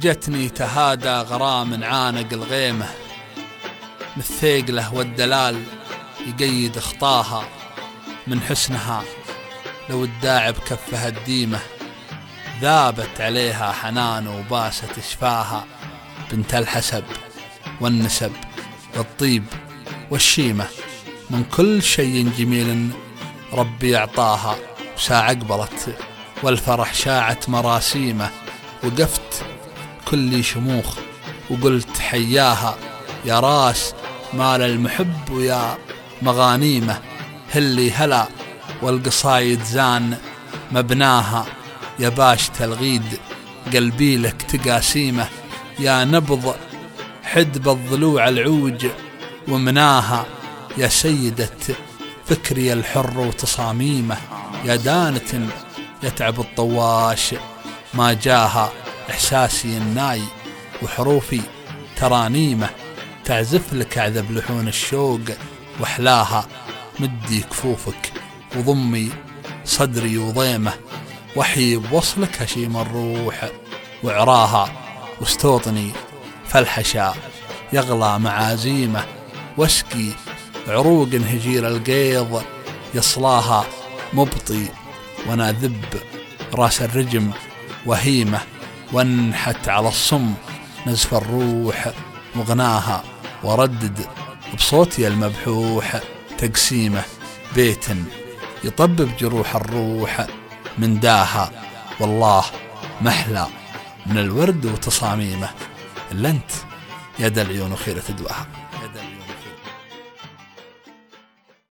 جتني تهادى غرام عانق الغيمة بالثيقلة والدلال يقيد خطاها من حسنها لو الداعب كفها الديمة ذابت عليها حنان وباست شفاها بنت الحسب والنسب والطيب والشيمة من كل شيء جميل ربي أعطاها وساعة قبلت والفرح شاعت مراسيمه وقفت كل شموخ وقلت حياها يا راس مال المحب ويا مغانيمه هلي هلا والقصايد زان مبناها يا باش تلغيد قلبي لك تقاسيمه يا نبض حدب الضلوع العوج ومناها يا سيدة فكري الحر وتصاميمه يا دانة يتعب الطواش ما جاها إحساسي الناي وحروفي ترانيمه تعزف لك أعذب لحون الشوق وحلاها. مدي كفوفك وضمي صدري وضيمة وحي بوصلك هشيم الروح وعراها. واستوطني فالحشا يغلى معازيمه واسقي عروق هجير القيض يصلاها. مبطي وأنا ذب راس الرجم وهيمة. وانحت على الصم نزف الروح وغناها وردد بصوتي المبحوح تقسيمه بيت يطبب جروح الروح من داها والله محلى من الورد وتصاميمه إلا أنت يد العيون خيرة تدواها